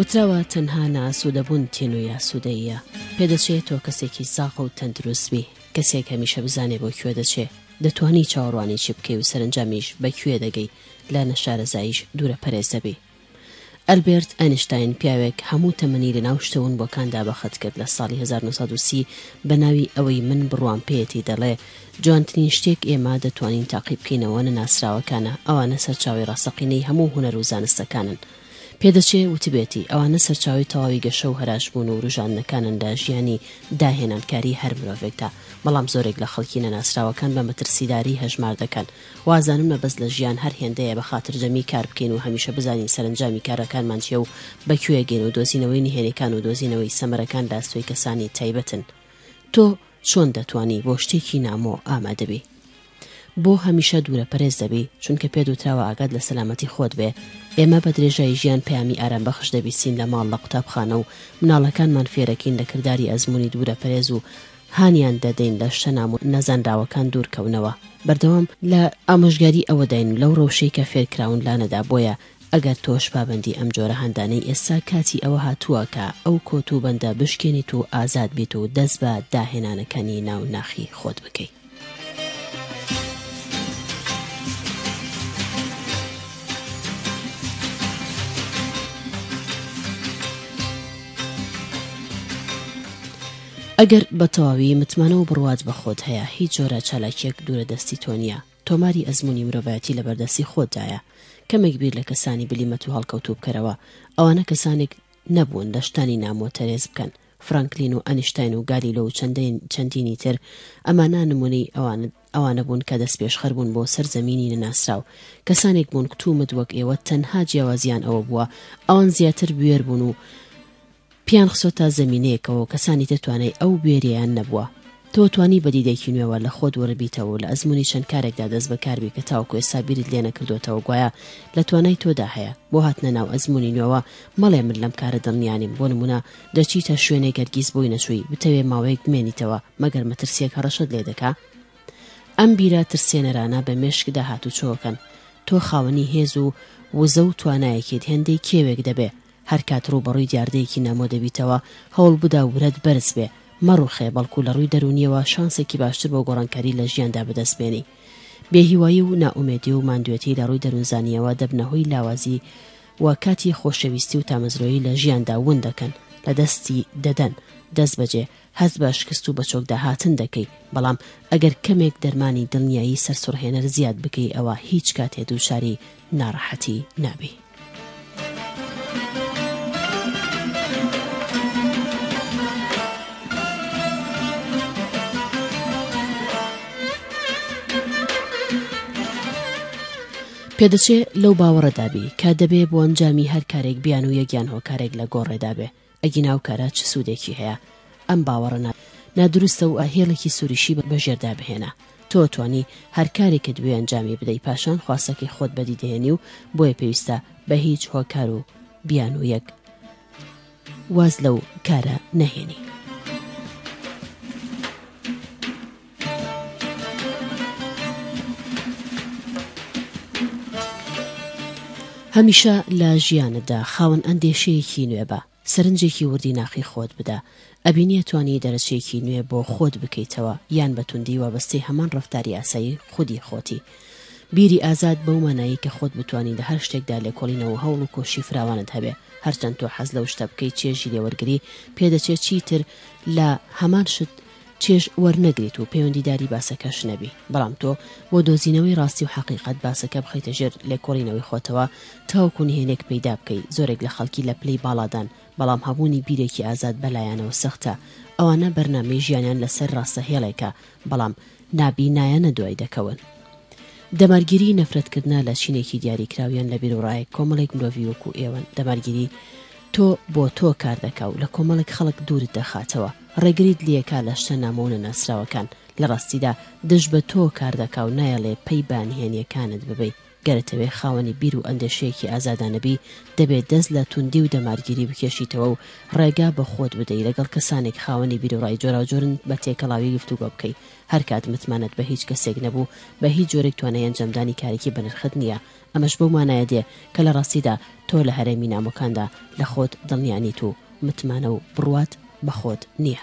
وتراوە تەنها ناسوودەبوون تین و یاسوودەیە پێدەچێت تۆ کەسێکی ساق و تەندروستبی کەسێک هەمیشە بزانێ بۆ کوێ دەچێ دەتوانی چاوەڕوانی چی بکەی و سەرنجامیش بەکوێ دەگەی لە نەشارەزاییش دوورە پەرێزەبی ئەلبێرت ئەنیشتاین پیاوێک هەموو تەمەنی لە ناو شتە ونبووەکاندا بەخت کرد لە ساڵی هەزار و نۆ سەد و سی بە ناوی ئەوەی من بڕوام پێیەتی دەڵێ جوانترین شتێک ئێمە دەتوانین تاقی بکەینەوە نەناسراوەکانە ئەوانە سەرچاوەی ڕاستەقینەی هەموو هونەر و زانستەکانن پێدەچێ وتبێتی ئەوانە سەرچاوەی تەواوی گەشە و هەراش بوون و وروژاندنەکانن لە ژیانی داهێنانکاری هەر مرۆڤێکدا بەڵام زۆرێک لە خەڵکی نەناسراوەکان بە مەترسیداری هەژمار دەکەن وازانم مەبەست لە ژیان هەر هێندەیە بە خاتر جەمی کار بکەین و هەمیشە بزانین سەرەنجامی کارەکانمان چیە و بە کوێ گەین و دۆزینەوەی نهێنیکان و دۆزینەوەی سەمەرەکان لە ئەستۆی کەسانی تایبەتن تۆ چۆن دەتوانی بۆ شتێکی نامۆ ئامادەبی بۆ هەمیشە دورە پەرێز دەبی چونکە پێت وتراوە ئاگات لە سەلامەتی خۆت بێ ئێمە بە درێژایی ژیان پەیامی ئارام بەخش دەبیسین لە ماڵ لە قوتابخانە و مناڵەکانمان فێرەکین لە کرداری ئەزمونی دورە پەرێز و هانیان دەدەین لە شتە نام و نەزانراوەکان دوورکەونەوە بەردەوام لە ئامۆژگاری ئەوەداین و لەو رەوشەی کە فێرکراون لانەدا بۆیە ئەگەر تۆش پابەندی ئەم جۆرە هاندانەی ئێستا کاتی ئەوە هاتووە کە ئەو کۆت و بەندە بشکێنیت و ئازاد بیت و دەست بە داهێنانەکانی ناو ناخی خۆت بکەی. ئەگەر بە تەواوی متمانە و بڕوات بە خۆت هەیە، هیچ جۆرە چالاکییەک دوورە دەستی تۆ نییە، تۆماری ئەزموونی مرۆڤایەتی لە بەردەستی خۆتدایە، کەمێک بیر لە کەسانی بلیمەت و هەڵکەوتوو بکەرەوە، ئەوانە کەسانێک نەبوون لە شتانی نامۆتەرێز بکەن، فرانکلین و ئەنیشتاین و گالیلۆ و چەندین چەندینی تر، ئەمانە نموونەی ئەوانن. ئەوانە بوون کە دەستپێشخەر بوون بۆ سەر زەمینی نەناسراو، کەسانێک بوون کتومت وەک ئێوە تەنها جیاوازیان ئەوە بووە ئەوان زیاتر بوێر بوون و پیان خسۆتە زەمینەیەکەوەو کەسانی تر توانای ئەو بوێریەیان نەبووە. تۆ توانی بە دیدێکی نوێوە لە خۆت وردبیتەوە و لە ئەزموونی چەند کارێکدا دەست بە کار بی کە تاوەکو ئێستا بیرت لێ نەکردۆتەوە گوایە لە توانای تۆدا هەیە بۆ هاتنە ناو ئەزموونی نوێوە مەڵێ من لەم کارە دڵنیا نیم بۆ نموونە دەچیتە شوێنێک هەرگیز بۆی نەچووی بتەوێ ماوەیەک بمێنیتەوە مەگەر مەترسیەک هەڕەشەت لێ دەکا ئەم بیرە ترسێنەرانە بە مێشکدا هاتوچۆکەن تۆ خاوەنی هێز و وزە و توانایەکیت هێندەی کێوێک دەبێ هەرکات ڕووبەڕووی دیاردەیەکی نامۆ دەبیتەوە هەوڵ بدا ورەت بەرز بێ مەڕوخێ بەڵکو لە ڕووی دەرونیەوە شانسێکی باشتر بۆ گۆڕانکاری لە ژیاندا بەدەست بێنی بێهیوایی و نائومێدی و ماندوێتی لە ڕووی دەروونزانیەوە دەبنە هۆی لاوازی و کاتی خۆشەویستی و تامەزرۆیی لە ژیاندا ون دەکەن، لە دەستی دەدەن، دەست بەجێ هەست بە شکست و بەچۆکداهاتن دەکەی، بەڵام ئەگەر کەمێک دەرمانی دڵنیایی سەرسوڕهێنەر زیاد بکەی ئەوا هیچ کاتێ دووچاری ناڕەحەتی نابی. پێدەچێ لەو باوەڕەدا بی کە دەبێ بۆ ئەنجامی هەر کارێک بیانوویەک یان هۆکارێک لە گۆڕێدا بێ، ئەگینا ئەو کارە چ سوودێکی هەیە؟ ئەم باوەڕە نادروستە و هێڵێکی سووریشی بە ژێردا بهێنە. تۆ ئەتوانی هەر کارێکت بوێ ئەنجامی بدەی، پاشان خواستەکەی خۆت بەدی دەهێنی و بۆیە پێویستە بە هیچ هۆکار و بیانوویەک واز لەو کارە نەهێنی. هەمیشە لە ژیانتدا خاوەن ئەندێشەیەکی نوێ بە سەرنجێکی وردی ناخی خۆت بدە ئەبینیە توانی دەرەچێکی نوێ بۆ خۆت بکەیتەوە یان بە توندی وابەستەی هەمان ڕفتاری ئاسایی خودی خۆتی بیری ئازاد بەو مانایەی کە خۆت بتوانی لە هەر شتێکدا لێکۆڵینەوە و هەوڵ و کۆششی فراوانت هەبێ، هەرچەند تۆ حەز لەو شتە بکەی چێژی لێ وەرگری، پێدەچێ چیتر لە هەمان شت چێژ وەرنەگریت و پەیوەندیداری باسەکەش نەبی، بەڵام تۆ بۆ دۆزینەوەی ڕاستی و حەقیقەت باسەکە بخەیتە ژێر لێکۆڵینەوەی خۆتەوە تاوەکو نهێنێک پەیدا بکەی، زۆرێک لە خەڵکی لە پلەی باڵادان بەڵام هەبوونی بیرێکی ئازاد بەلایانەوە سەختە، ئەوانە بەرنامەی ژیانیان لەسەر ڕاستەهێڵێکە بەڵام نابینایانە دوای دەکەون. دەمارگیریی نەفرەتکردنە لە چینێکی دیاریکراو یان لە بیروڕایەک کۆمەڵێک مرۆڤی وەکوو ئێوەن، دەمارگیری تۆ بۆ تۆ کار دەکا و لە کۆمەڵێک خەڵک دوورت دەخاتەوە، ڕێگریت لێکا لە شتە نامۆ و نەناسراوەکان، لە ڕاستیدا دژ بە تۆ کار دەکا و نایەڵێ پەی بە نهێنییەکانت ببەی. گەر ئەتەوێ خاوەنی بیر و ئەندێشەیەکی ئازادانە بی، دەبێ دەست لە توندی و دەمارگیری بکێشیتەوە و ڕێگا بە خۆت بدەی لەگەڵ کەسانێک خاوەنی بیروڕای جۆراوجۆرن بە تێکەڵاوی گفتوگۆ بکەی. هەر کات متمانەت بە هیچ کەسێک نەبوو، بە هیچ جۆرێک توانای ئەنجامدانی کارێکی بەنرخت نییە. ئەمەش بەو مانایە دێ کە لە ڕاستیدا تۆ لە هەرێمی نامۆکاندا لە خۆت دڵنیا نیت و متمانە و بڕوات بە خۆت نییە.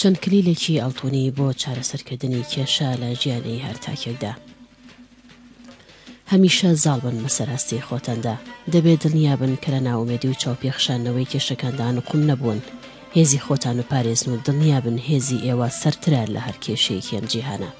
چەند کلیلێکی ئەڵتونی بۆ چارەسەرکردنی کێشە لە ژیانی هەر تاکێکدا هەمیشە زاڵ بن مەسەراستی خۆتەندا دەبێت دڵنیا بن کە لە ناومێدی و چاوپێخشانەوەی کێشەکاندا نقوم نەبوون هێزی خۆتان و پارێزن و دڵنیا بن هێزی ئێوە سەرترە لە هەر کێشەیەکیان جیهانە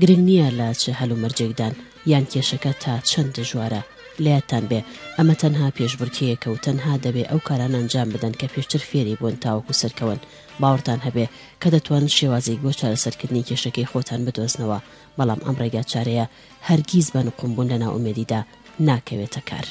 گرنگ نییە لە چ هەلومەرجێکدان یان کێشەکە تا چەند دژوارە، لە یادتان بێ ئەمە تەنها پێشبڕکێیەکە و تەنها دەبێ ئەو کارانە ئەنجام بدەن کە پێشتر فێری بوون تاوەکو سەرکەون، باوەڕتان هەبێ کە دەتوانن شێوازێک بۆ چارەسەرکردنی کێشەکەی خۆتان بدۆزنەوە، بەڵام ئەم ڕێگاچارەیە هەرگیز بە نقومبوون لە نائومێدیدا ناکەوێتە کار.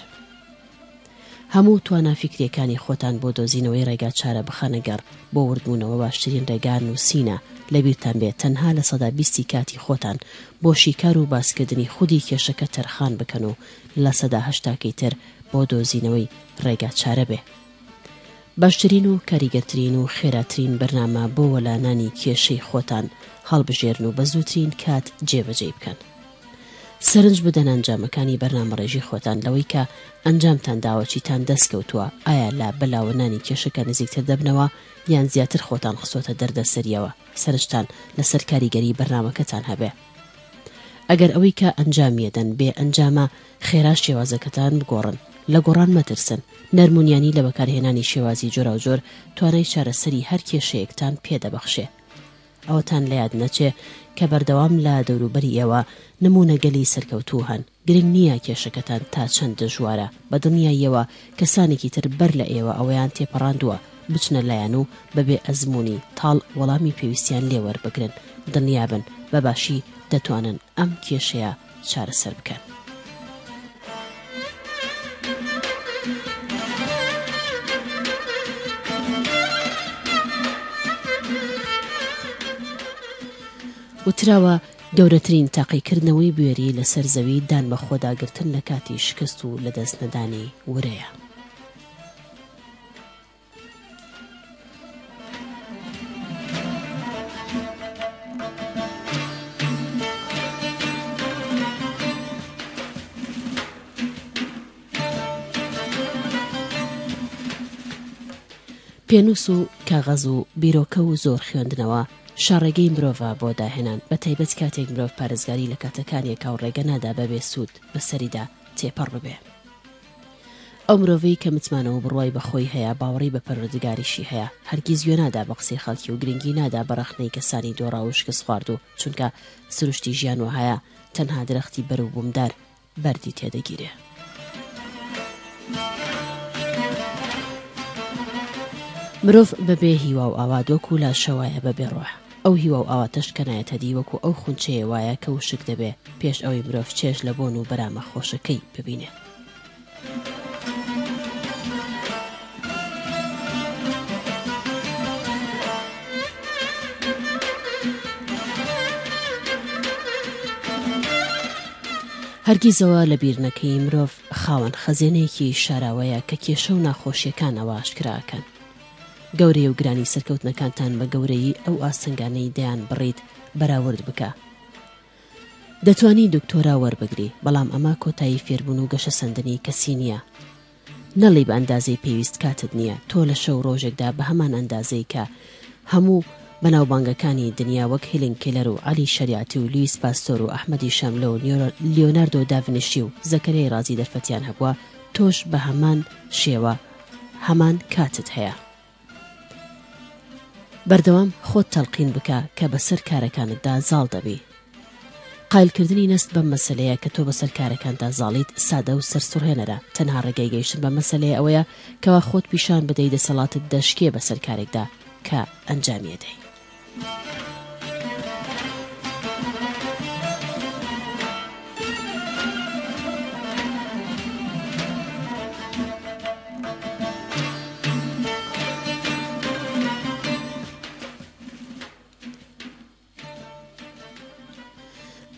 هەموو توانا فیکریەکانی خۆتان بۆ دۆزینەوەی ڕێگا چارە بخەنە گەڕ بۆ وردبوونەوە باشترین ڕێگا نووسینە، لەبیرتان بێت تەنها لە سەدا بیستی کاتی خۆتان بۆ شیکار و باسکردنی خودی کێشەکە تەرخان بکەن و لە سەدا هەشتاکەی تر بۆ دۆزینەوەی ڕێگا چارە بێ باشترین و کاریگەرترین و خێراترین بەرنامە بۆ وەلانانی کێشەی خۆتان هەڵبژێرن و بە زووترین کات جێبەجێی بکەن. سەرنج بدەن ئەنجامەکانی بەرنامەڕێژی خۆتان لەوەی کە ئەنجامتان داوە چیتان دەست کەوتووە ئایا لە بەلاوە نانی کێشەکە نزیکتر دەبنەوە یان زیاتر خۆتان خستۆتە دەردە سەریەوە سەرنجتان لەسەر کاریگەری بەرنامەکەتان هەبێ ئەگەر ئەوەی کە ئەنجامیە دەن بێ ئەنجامە خێرا شێوازەکەتان بگۆڕن لە گۆڕان مەترسن نەرمونیانی لە بەکارهێنانی شێوازی جۆراوجۆر توانای چارەسەری هەر کێشەیەکتان پێ دەبەخشێ ئەوەتان لە یاد نەچێ کە بەردەوام لە دەوروبەری ئێوە نموونەگەلی سەرکەوتوو هەن، گرنگ نییە کێشەکەتان تا چەند دژوارە، بە دڵنیاییەوە کەسانێکی تر بەر لە ئێوە ئەوەیان تێپەڕاندووە، بچنە لایان و بە بێ ئەزموونی تاڵ وەڵامی پێویستیان لێ وەربگرن، دڵنیابن بە باشی دەتوانن ئەم کێشەیە چارەسەر بکەن. وتراوە، گەورەترین تاقیکردنەوەی بوێری لەسەر زەوی دان بە خۆداگرتن لە کاتی شکست و لەدەستنەدانی ورەیە. پێنووس و کاغەز و بیرۆکە و زۆر خوێندنەوە شاڕێگەی مرۆڤە بۆ داهێنان بە تایبەت کاتێک مرۆڤ پارێزگاری لە کاتەکانیەکە و ڕێگە نادا بەبێ سوود بەسەریدا تێپەڕ ببێ. ئەو مرۆڤەی کە متمانە وبڕوای بە خۆی هەیە باوەڕی بە پەروەردگاریشی هەیە هەرگیز گوێ نادا بە قسەی خەڵکی و گرنگی نادا بە ڕەخنەی کەسانی دۆڕاو و شکست خواردوو چونکە سروشتی ژیان وەهایە تەنها درەختی بەر و بومدار بەردی تێدەگیرێ. مرۆڤ بە بێ هیوا و ئاوات وەکوو لاشە وایە بە بێ ڕۆح. ئەو هیوا و ئاواتەش کە نایەتەدی وەکو ئەو خونچەیە وایە کە وشک دەبێ پێش ئەوەی مرۆڤ چێژ لە بۆن و بەرامە خۆشەکەی ببینێ. هەرگیزەوە لە بیر نەکەی مرۆڤ خاوەن خەزێنەیەکی شاراوەیە کە کێشە و ناخۆشییەکان ئەوە ئاشکرا ئەکەن. گەورەی و گرانی سەرکەوتنەکانتان بە گەورەیی ئەو ئاستەنگانەی دەیان بڕیت بەراورد بکە. دەتوانی دکتۆرا وەربگری بەڵام ئەمە کۆتایی فێربوون و گەشەسەندنی کەسی نییە. نەڵی بە ئەندازەی پێویست کاتت نییە، تۆ لە شەو ڕۆژێکدا بە هەمان ئەندازەی کە هەموو بەناوبانگەکانی دنیا وەک هیلین کیلەر و عەلی شەریعەتی و لویس پاستۆر و ئەحمەدی شاملۆ و لیۆناردۆ داڤنشی و زەکەریای ڕازی دەرفەتیان هەبووە تۆش بە هەمان شێوە هەمان کاتت هەیە بەردەوام خۆت تەلقین بکە کە بەسەر کارەکانتدا زاڵ دەبی قایلکردنی نەست بەم مەسلەیە کە تۆ بەسەر کارەکاندا زاڵیت سادە و سەرسوڕهێنەرە تەنها ڕێگای گەیشتن بە مەسلەیە ئەوەیە کەوا خۆت پیشان بدەی دەسەڵاتت دەشکێ بەسەر کارێکدا کە ئەنجامیەدەی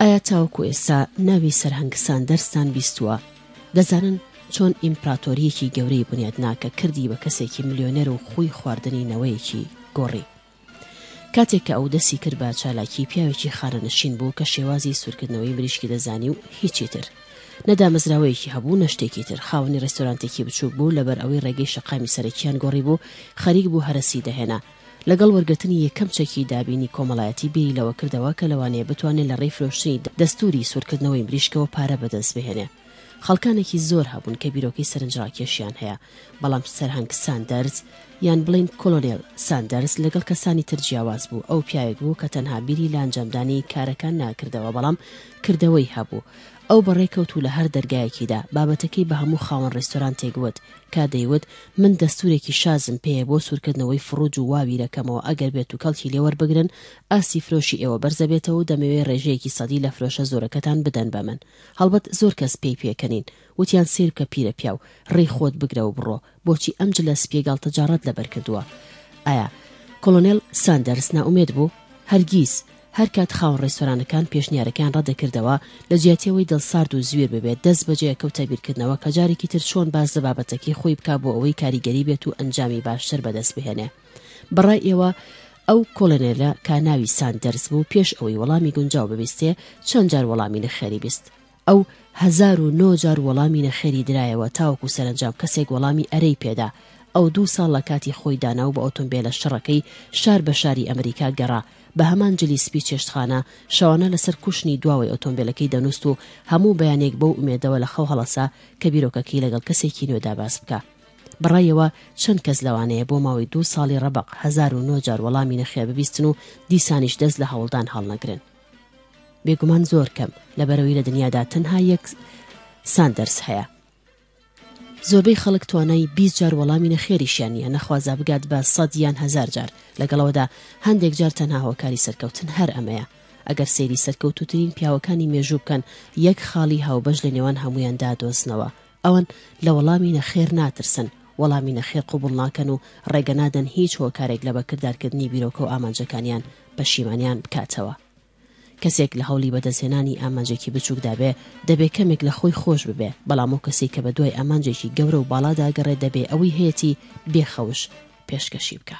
ئایا تاوەکو ئێستا ناوی سەرهەنگسان دەرستان بیستووە دەزانن چۆن ئیمپراتۆریەکی گەورەی بنیاد ناکە کردی بە کەسێکی ملیۆنەر و خوی خواردنی نەوەیەکی گۆڕی کاتێک کە ئەو دەستی کرد بە چالاکی پیاوێکی خانەنشین بوو کە شێوازی سوورکردنەوەی مریشکی دەزانی و هیچی تر نەدامەزراوەیەکی هەبوو نەشتێکی تر خاوەنی ڕێستۆرانتێکی بچووک بوو لەبەر ئەوەی ڕێگەی شەقامی سەرەکیان گۆڕی بوو خەریک بوو هەرەسی دەهێنا لەگەڵ وەرگرتنی یەکەم چەکی دابینی کۆمەڵایەتی بیری لەوە کردەوە کە لەوانەیە بتوانێت لە ڕێی فرۆشتنی دەستووری سوورکردنەوەی مریشکەوە پارە بەدەست بهێنێ خەڵکانێکی زۆر هەبوون کە بیرۆکەی سەرنجڕاکێشیان هەیە، بەڵام سەرهەنگ ساندەرز، یان بڵێین کۆلۆنێل ساندەرز، لەگەڵ کەسانی تر جیاواز بوو، ئەو پیاوێک بوو کە تەنها بیری لە ئەنجامدانی کارەکان ناکردەوە بەڵام کردەوەی هەبوو. ئەو بەڕێکەوت و لە هەر دەرگایەکیدا بابەتەکەی بە هەموو خاوەن ڕێستۆرانتێک وت، کا دەیوت، من دەستورێکی شازم پێیە بۆ سورکردنەوەی فڕوج و واویرەکەمەوە ئەگەر بێت و کەڵکی لێ وەربگرن ئاستی فرۆشی ئێوە بەرزەبێتەوە و دەمەوێ ڕێژەیەکی سەدی لە فرۆشە زۆرەکەتان بدەن بە من. هەڵبەت زۆر کەس پێی پێکەنین وتیان سەیربکە پیرە پیاو ڕێی خۆت بگرە و بڕۆ بۆچی ئەم جلە سپیە گاڵتەجاڕت لەبەر کردووە ئایا کۆڵۆنێل ساندەرس نائومێد بوو هەرگیز هەرکات خاوەن ڕێستۆرانەکان پێشنیارەکەیان ڕەتدەکردەوە لە جیاتی ئەوەی دڵسارد و زویر ببێت دەست بەجێ ئەکەوتە بیرکردنەوە کە جارێکی تر چۆن باس لە بابەتەکەی خۆی بکا بۆ ئەوەی کاریگەری بێت و ئەنجامی باشتر بەدەست بهێنێ بەڕای ئێوە ئەو کۆڵێنێلە کا ناوی ساندەرز بوو پێش ئەوەی وەڵامی گونجاو ببیستێ چەند جار وەڵامی نەخێری بیست. ئەو هەزار و نۆ جار وەڵامی نەخێری درایەوە تاوەکو سەرەنجام کەسێک وەڵامی ئەرێی پێدا. ئەو دوو ساڵ لە کاتی خۆی دانا و بە ئۆتۆمبێلە شڕەکەی شار بە شاری ئەمریکا گەڕا. بە هەمان جلی سپی چێشتخانە شەوانە لەسەر کوشنی دواوەی ئۆتۆمبێلەکەی دەنووست و هەموو بەیانێک بەو ئومێدەوە لە خەو هەڵەسا کە بیرۆکەکەی لەگەڵ کەسێکی نوێدا باس بکا. بەڕایەوە چەند کەس لەوانەیە بۆ ماوەی دوو ساڵی ڕەبەق هەزار و نۆ جار وەڵامی نەخێر ببیستن و دیسانیش دەست لە هەوڵدان هەڵنەگرن بێگومان زۆر کەم لە بەرەوەی لە دنیادا تەنها یەک ساندەرس هەیە زۆربەی خەڵک توانای بیست جار وەڵامی نەخێریشیان نیە نەخوازا بگات بە سەد یان هزار جار لەگەڵەوەدا هەندێک جار تەنها هۆکاری سەرکەوتن هەر ئەمەیە ئەگەر سەیری سەرکەوتوترین پیاوەکانی مێژوو بکەن یەک خاڵی هاوبەش لە نێوان هەمویاندا دۆزنەوە ئەوان لە وەڵامی نەخێر ناترسن، وەڵامی نەخێر قبوڵ ناکەن و ڕێگە نادەن هیچ هۆکارێک لە بەکردارکردنی بیرۆکە و ئامانجەکانیان پەشیمانیان بکاتەوە. کەسێک لە هەوڵی بەدەستهێنانی ئامانجێکی بچووکدا بێ، دەبێ کەمێک لە خۆی خۆش ببێ، بەڵام ئەو کەسەی کە بەدوای ئامانجێکی گەورە و باڵادا ئەگەڕێ دەبێ ئەوەی هەیەتی بێ خەوش پێشکەشی بکا.